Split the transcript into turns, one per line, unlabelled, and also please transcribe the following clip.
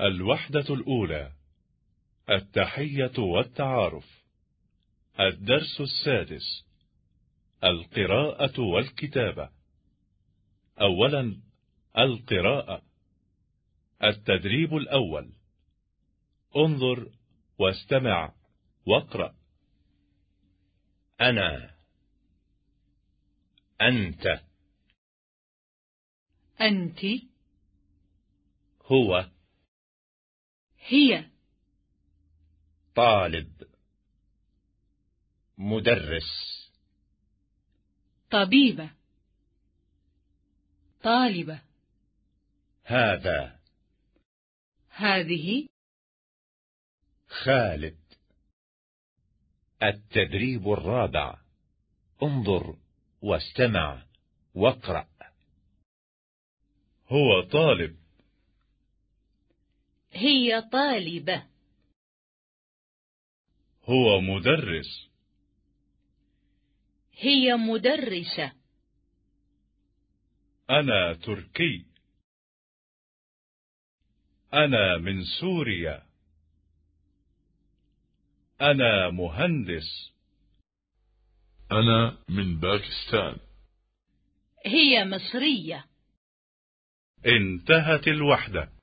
الوحدة الأولى التحية والتعارف الدرس السادس القراءة والكتابة. أولا القراءة التدريب الأول. انظر واستمع واقرأ.
أنا. أنت.
أنت.
هو.
هي.
طالب. مدرس.
طبيبة. طالبة.
هذا.
هذه.
خالد. التدريب الرابع. انظر واستمع واقرأ.
هو طالب.
هي طالبة.
هو مدرس.
هي مدرسة.
أنا تركي. أنا من سوريا. أنا مهندس.
أنا من باكستان.
هي مصرية.
انتهت الوحدة.